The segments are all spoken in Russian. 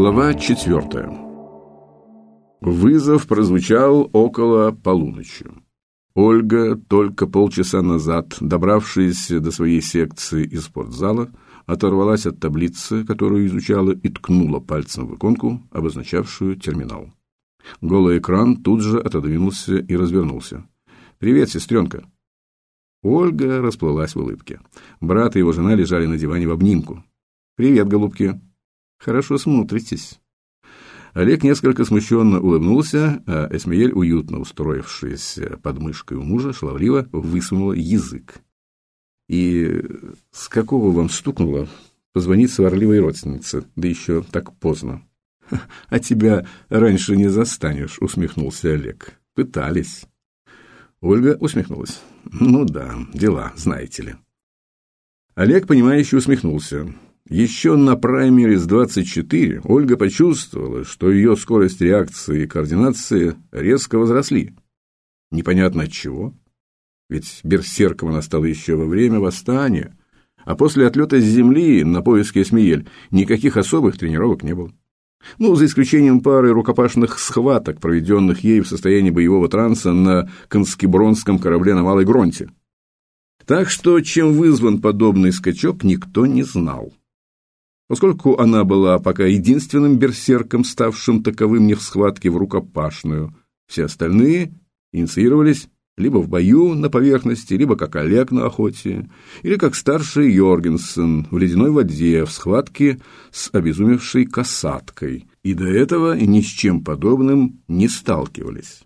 Глава четвертая. Вызов прозвучал около полуночи. Ольга, только полчаса назад, добравшаяся до своей секции из спортзала, оторвалась от таблицы, которую изучала, и ткнула пальцем в иконку, обозначавшую терминал. Голый экран тут же отодвинулся и развернулся. «Привет, сестренка!» Ольга расплылась в улыбке. Брат и его жена лежали на диване в обнимку. «Привет, голубки!» «Хорошо смотритесь!» Олег несколько смущенно улыбнулся, а Эсмеель, уютно устроившаяся под мышкой у мужа, шаловливо высунула язык. «И с какого вам стукнуло позвонить сварливой родственнице, да еще так поздно?» «А тебя раньше не застанешь», — усмехнулся Олег. «Пытались». Ольга усмехнулась. «Ну да, дела, знаете ли». Олег, понимающе усмехнулся. Еще на праймере с 24 Ольга почувствовала, что ее скорость реакции и координации резко возросли. Непонятно от чего. Ведь берсерком она стала еще во время восстания, а после отлета с земли на поиске Эсмиель никаких особых тренировок не было. Ну, за исключением пары рукопашных схваток, проведенных ей в состоянии боевого транса на конскебронском корабле на Малой Гронте. Так что, чем вызван подобный скачок, никто не знал. Поскольку она была пока единственным берсерком, ставшим таковым не в схватке в рукопашную, все остальные инициировались либо в бою на поверхности, либо как Олег на охоте, или как старший Йоргенсен в ледяной воде в схватке с обезумевшей касаткой, и до этого ни с чем подобным не сталкивались.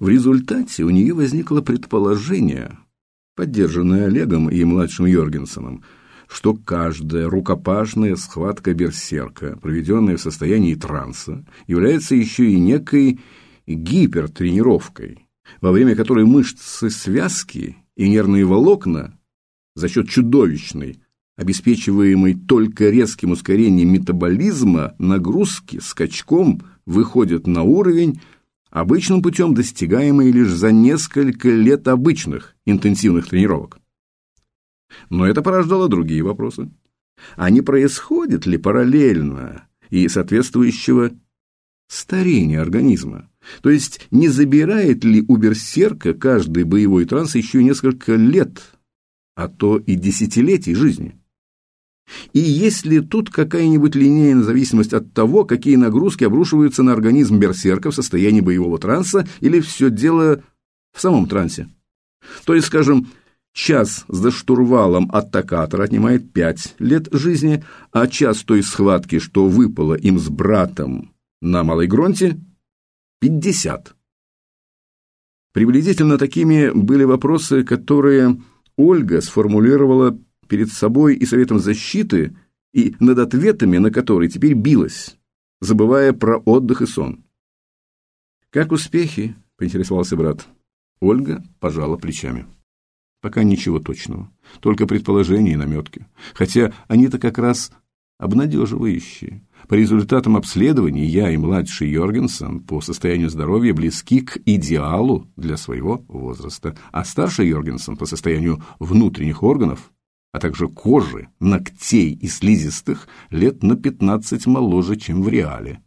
В результате у нее возникло предположение, поддержанное Олегом и младшим Йоргенсеном, что каждая рукопашная схватка берсерка, проведенная в состоянии транса, является еще и некой гипертренировкой, во время которой мышцы связки и нервные волокна за счет чудовищной, обеспечиваемой только резким ускорением метаболизма, нагрузки скачком выходят на уровень, обычным путем достигаемый лишь за несколько лет обычных интенсивных тренировок. Но это порождало другие вопросы. А не происходит ли параллельно и соответствующего старения организма? То есть не забирает ли у берсерка каждый боевой транс еще несколько лет, а то и десятилетий жизни? И есть ли тут какая-нибудь линейная зависимость от того, какие нагрузки обрушиваются на организм берсерка в состоянии боевого транса, или все дело в самом трансе? То есть, скажем, Час за штурвалом атакатора отнимает пять лет жизни, а час той схватки, что выпало им с братом на Малой Гронте, пятьдесят. Приблизительно такими были вопросы, которые Ольга сформулировала перед собой и Советом защиты, и над ответами на которые теперь билась, забывая про отдых и сон. «Как успехи?» – поинтересовался брат. Ольга пожала плечами. Пока ничего точного, только предположения и наметки. Хотя они-то как раз обнадеживающие. По результатам обследований я и младший Йоргенсен по состоянию здоровья близки к идеалу для своего возраста, а старший Йоргенсен по состоянию внутренних органов, а также кожи, ногтей и слизистых лет на 15 моложе, чем в реале.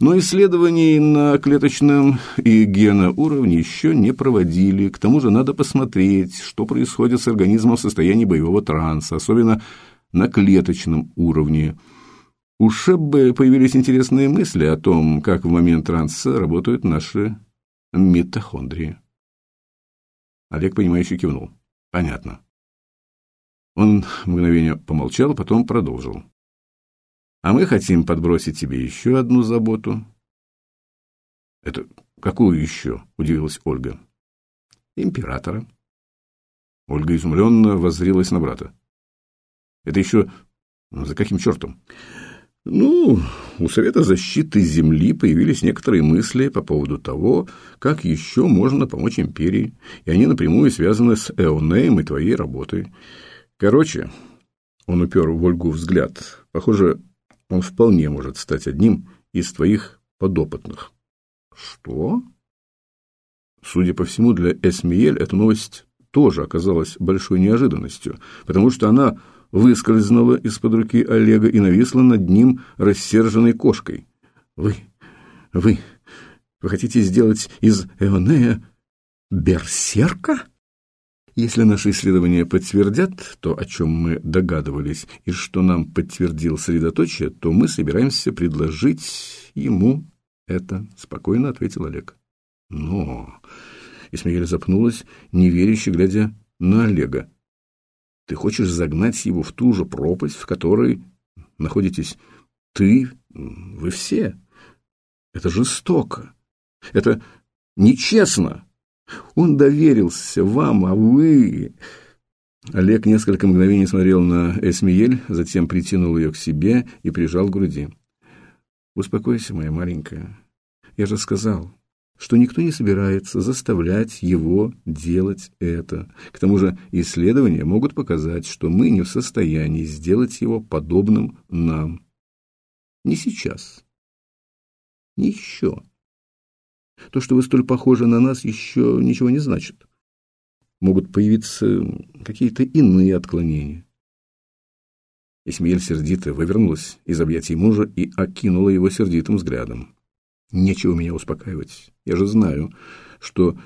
Но исследований на клеточном и геноуровне еще не проводили. К тому же надо посмотреть, что происходит с организмом в состоянии боевого транса, особенно на клеточном уровне. У Шеббе появились интересные мысли о том, как в момент транса работают наши митохондрии. Олег, понимающе кивнул. Понятно. Он мгновение помолчал, потом продолжил. А мы хотим подбросить тебе еще одну заботу. Это какую еще? Удивилась Ольга. Императора. Ольга изумленно воззрилась на брата. Это еще за каким чертом? Ну, у Совета защиты Земли появились некоторые мысли по поводу того, как еще можно помочь империи, и они напрямую связаны с Эонеем и твоей работой. Короче, он упер в Ольгу взгляд. Похоже, он вполне может стать одним из твоих подопытных. Что? Судя по всему, для Эсмиель эта новость тоже оказалась большой неожиданностью, потому что она выскользнула из-под руки Олега и нависла над ним рассерженной кошкой. «Вы, вы, вы хотите сделать из Эонея берсерка?» Если наши исследования подтвердят то, о чем мы догадывались, и что нам подтвердил средоточие, то мы собираемся предложить ему это, спокойно ответил Олег. Но... Исмаэль запнулась, неверяще глядя на Олега. Ты хочешь загнать его в ту же пропасть, в которой находитесь ты, вы все. Это жестоко. Это нечестно. Он доверился вам, а вы... Олег несколько мгновений смотрел на Эсмиель, затем притянул ее к себе и прижал к груди. «Успокойся, моя маленькая. Я же сказал, что никто не собирается заставлять его делать это. К тому же исследования могут показать, что мы не в состоянии сделать его подобным нам. Не сейчас. Не еще. То, что вы столь похожи на нас, еще ничего не значит. Могут появиться какие-то иные отклонения. Исмеель сердито вывернулась из объятий мужа и окинула его сердитым взглядом. «Нечего меня успокаивать. Я же знаю, что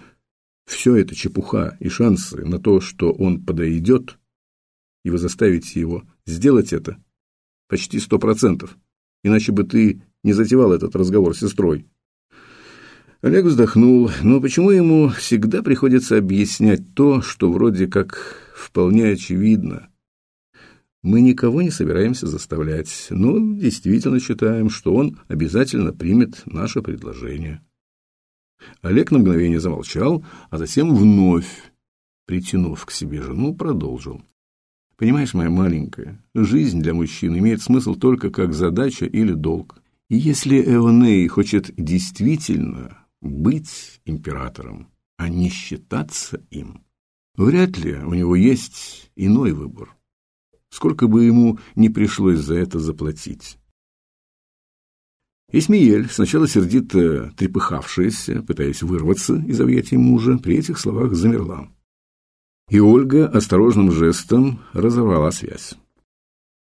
все это чепуха и шансы на то, что он подойдет, и вы заставите его сделать это, почти сто процентов. Иначе бы ты не затевал этот разговор с сестрой. Олег вздохнул, но почему ему всегда приходится объяснять то, что вроде как вполне очевидно? Мы никого не собираемся заставлять, но действительно считаем, что он обязательно примет наше предложение. Олег на мгновение замолчал, а затем вновь, притянув к себе жену, продолжил. Понимаешь, моя маленькая, жизнь для мужчин имеет смысл только как задача или долг. И если Эоней хочет действительно быть императором, а не считаться им, вряд ли у него есть иной выбор. Сколько бы ему ни пришлось за это заплатить. Исмиель, сначала сердито трепыхавшаяся, пытаясь вырваться из объятий мужа, при этих словах замерла. И Ольга осторожным жестом разорвала связь.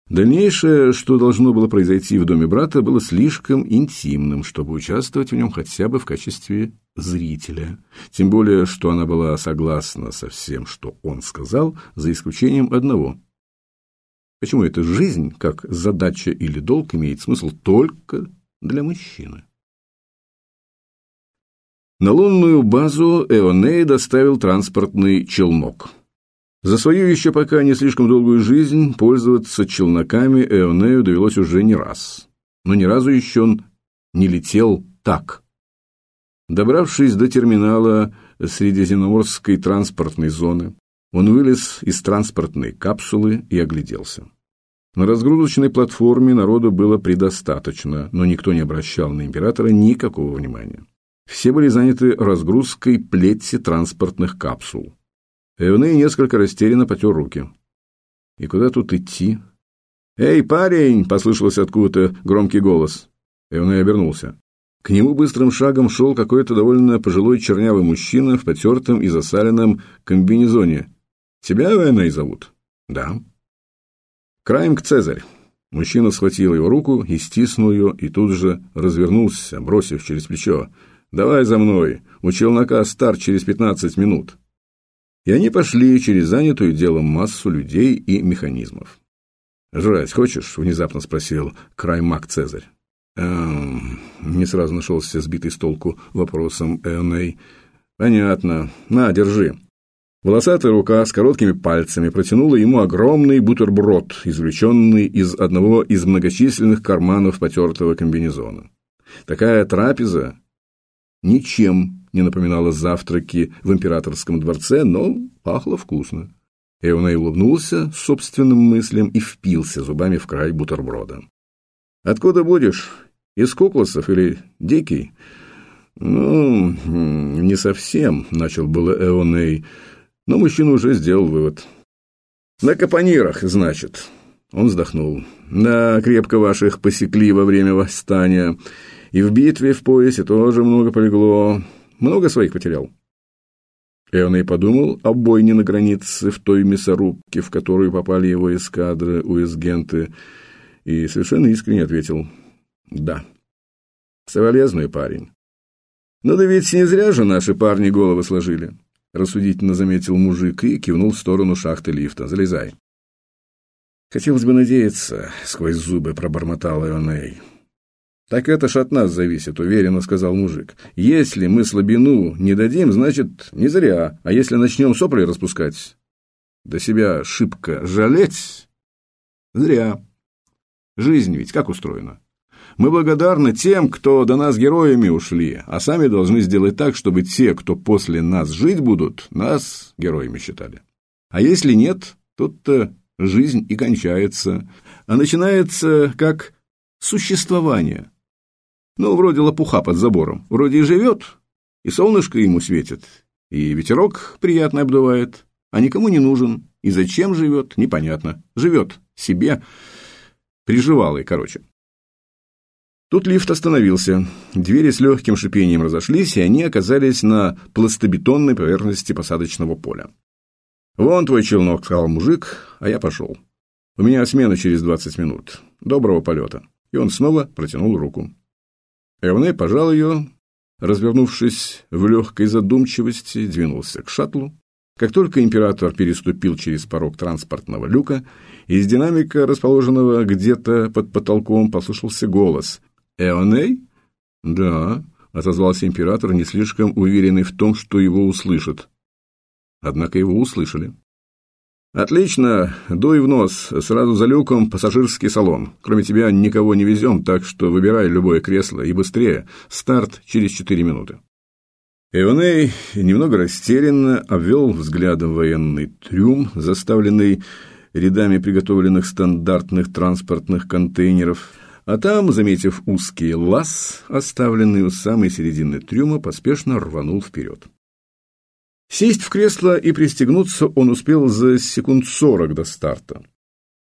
Дальнейшее, что должно было произойти в доме брата, было слишком интимным, чтобы участвовать в нем хотя бы в качестве зрителя. Тем более, что она была согласна со всем, что он сказал, за исключением одного. Почему эта жизнь, как задача или долг, имеет смысл только для мужчины? На лунную базу Эоней доставил транспортный челнок – за свою еще пока не слишком долгую жизнь пользоваться челноками Эонею довелось уже не раз. Но ни разу еще он не летел так. Добравшись до терминала Средиземноморской транспортной зоны, он вылез из транспортной капсулы и огляделся. На разгрузочной платформе народу было предостаточно, но никто не обращал на императора никакого внимания. Все были заняты разгрузкой плети транспортных капсул. Эвней несколько растерянно потер руки. «И куда тут идти?» «Эй, парень!» — послышался откуда-то громкий голос. Эвней обернулся. К нему быстрым шагом шел какой-то довольно пожилой чернявый мужчина в потертом и засаленном комбинезоне. «Тебя Эвней зовут?» «Да». «Краймк Цезарь». Мужчина схватил его руку и стиснул ее, и тут же развернулся, бросив через плечо. «Давай за мной. У челнока старт через пятнадцать минут» и они пошли через занятую делом массу людей и механизмов. «Жрать хочешь?» – внезапно спросил Краймак Цезарь. «Эм...» – не сразу нашелся сбитый с толку вопросом Эоней. «Понятно. На, держи». Волосатая рука с короткими пальцами протянула ему огромный бутерброд, извлеченный из одного из многочисленных карманов потертого комбинезона. Такая трапеза ничем не напоминала завтраки в императорском дворце, но пахло вкусно. Эвней улыбнулся собственным мыслям и впился зубами в край бутерброда. «Откуда будешь? Из Кукласов или Дикий?» «Ну, не совсем», — начал было Эоней, но мужчина уже сделал вывод. «На капонирах, значит». Он вздохнул. «Да, крепко ваших посекли во время восстания. И в битве в поясе тоже много полегло. Много своих потерял? Эвней подумал о бойне на границе в той мясорубке, в которую попали его эскадры, уэсгенты, и совершенно искренне ответил «да». Соболезную, парень. «Ну да ведь не зря же наши парни головы сложили», – рассудительно заметил мужик и кивнул в сторону шахты лифта. «Залезай». «Хотелось бы надеяться», – сквозь зубы пробормотал Эоней. «Так это ж от нас зависит», – уверенно сказал мужик. «Если мы слабину не дадим, значит, не зря. А если начнем сопли распускать, до себя шибко жалеть, зря. Жизнь ведь как устроена?» Мы благодарны тем, кто до нас героями ушли, а сами должны сделать так, чтобы те, кто после нас жить будут, нас героями считали. А если нет, тут-то жизнь и кончается, а начинается как существование. Ну, вроде лопуха под забором, вроде и живет, и солнышко ему светит, и ветерок приятно обдувает, а никому не нужен, и зачем живет, непонятно. Живет себе, приживалый, короче. Тут лифт остановился. Двери с легким шипением разошлись, и они оказались на пластобетонной поверхности посадочного поля. «Вон твой челнок», — сказал мужик, а я пошел. «У меня смена через двадцать минут. Доброго полета». И он снова протянул руку. Эвне пожал ее, развернувшись в легкой задумчивости, двинулся к шаттлу. Как только император переступил через порог транспортного люка, из динамика, расположенного где-то под потолком, послышался голос. «Эоней?» «Да», — отозвался император, не слишком уверенный в том, что его услышат. Однако его услышали. «Отлично, дуй в нос, сразу за люком пассажирский салон. Кроме тебя никого не везем, так что выбирай любое кресло и быстрее. Старт через четыре минуты». Эоней немного растерянно обвел взглядом военный трюм, заставленный рядами приготовленных стандартных транспортных контейнеров, а там, заметив узкий лаз, оставленный у самой середины трюма, поспешно рванул вперед. Сесть в кресло и пристегнуться он успел за секунд сорок до старта.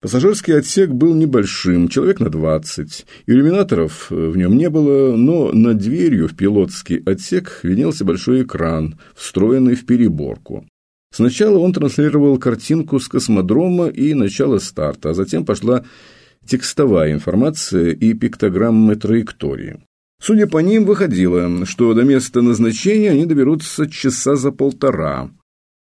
Пассажирский отсек был небольшим, человек на двадцать. Иллюминаторов в нем не было, но над дверью в пилотский отсек виднелся большой экран, встроенный в переборку. Сначала он транслировал картинку с космодрома и начала старта, а затем пошла текстовая информация и пиктограммы траектории. Судя по ним, выходило, что до места назначения они доберутся часа за полтора.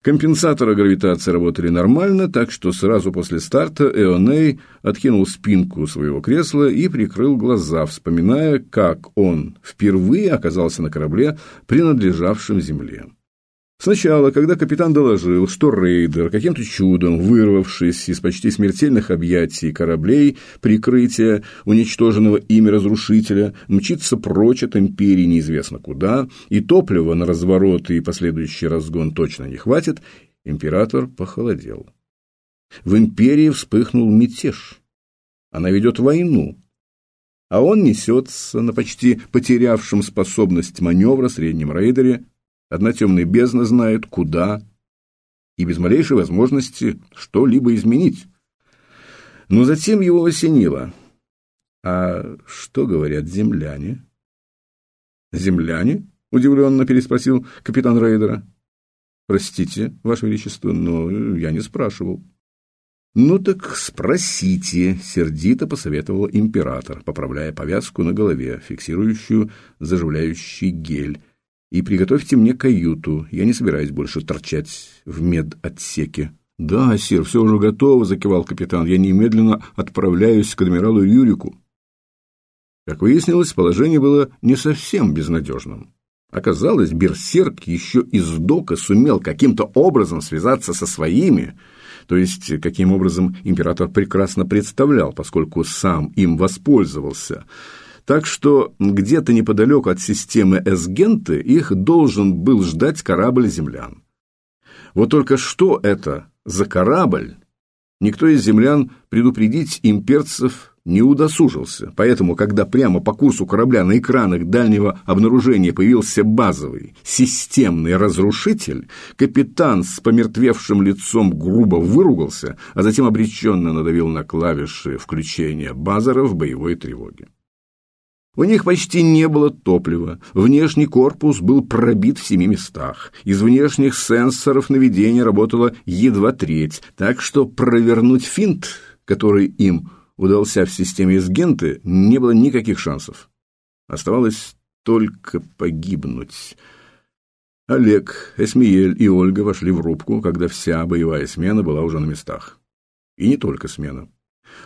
Компенсаторы гравитации работали нормально, так что сразу после старта Эоней откинул спинку своего кресла и прикрыл глаза, вспоминая, как он впервые оказался на корабле, принадлежавшем Земле. Сначала, когда капитан доложил, что рейдер, каким-то чудом вырвавшись из почти смертельных объятий кораблей, прикрытия уничтоженного ими разрушителя, мчится прочь от империи неизвестно куда, и топлива на развороты и последующий разгон точно не хватит, император похолодел. В империи вспыхнул мятеж. Она ведет войну, а он несется на почти потерявшем способность маневра среднем рейдере Одна темная бездна знает, куда, и без малейшей возможности что-либо изменить. Но затем его осенило. А что говорят земляне? Земляне? Удивленно переспросил капитан Рейдера. Простите, Ваше Величество, но я не спрашивал. «Ну так спросите», — сердито посоветовал император, поправляя повязку на голове, фиксирующую заживляющий гель, и приготовьте мне каюту. Я не собираюсь больше торчать в медотсеке». «Да, сир, все уже готово», — закивал капитан. «Я немедленно отправляюсь к адмиралу Юрику». Как выяснилось, положение было не совсем безнадежным. Оказалось, берсерк еще из дока сумел каким-то образом связаться со своими, то есть каким образом император прекрасно представлял, поскольку сам им воспользовался – так что где-то неподалеку от системы Эсгенты их должен был ждать корабль землян. Вот только что это за корабль, никто из землян предупредить имперцев не удосужился. Поэтому, когда прямо по курсу корабля на экранах дальнего обнаружения появился базовый, системный разрушитель, капитан с помертвевшим лицом грубо выругался, а затем обреченно надавил на клавиши включения базера в боевой тревоге. У них почти не было топлива, внешний корпус был пробит в семи местах, из внешних сенсоров наведения работала едва треть, так что провернуть финт, который им удался в системе Эсгенты, не было никаких шансов. Оставалось только погибнуть. Олег, Эсмиель и Ольга вошли в рубку, когда вся боевая смена была уже на местах. И не только смена.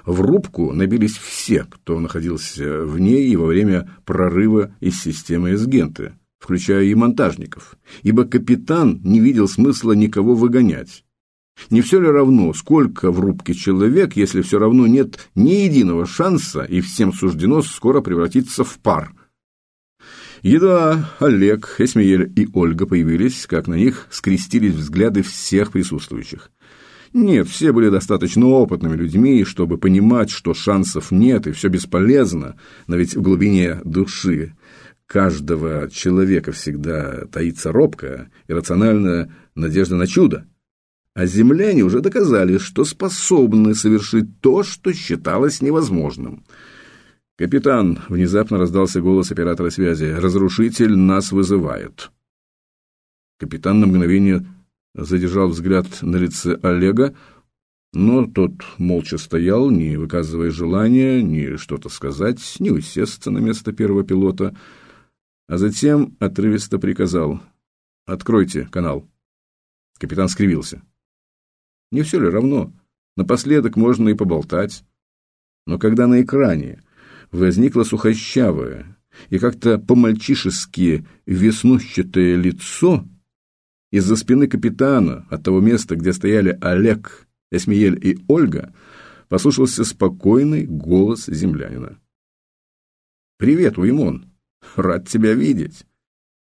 В рубку набились все, кто находился в ней и во время прорыва из системы Эсгенты, включая и монтажников, ибо капитан не видел смысла никого выгонять. Не все ли равно, сколько в рубке человек, если все равно нет ни единого шанса и всем суждено скоро превратиться в пар? Едва Олег, Эсмиель и Ольга появились, как на них скрестились взгляды всех присутствующих. Нет, все были достаточно опытными людьми, чтобы понимать, что шансов нет и все бесполезно, но ведь в глубине души каждого человека всегда таится робкая, иррациональная надежда на чудо. А земляне уже доказали, что способны совершить то, что считалось невозможным. «Капитан», — внезапно раздался голос оператора связи, — «разрушитель нас вызывает». Капитан на мгновение задержал взгляд на лице Олега, но тот молча стоял, не выказывая желания ни что-то сказать, ни усесться на место первого пилота, а затем отрывисто приказал «Откройте канал». Капитан скривился. Не все ли равно? Напоследок можно и поболтать. Но когда на экране возникло сухощавое и как-то по-мальчишески веснущатое лицо, из-за спины капитана, от того места, где стояли Олег, Эсмиель и Ольга, послушался спокойный голос землянина. «Привет, Уимон! Рад тебя видеть!»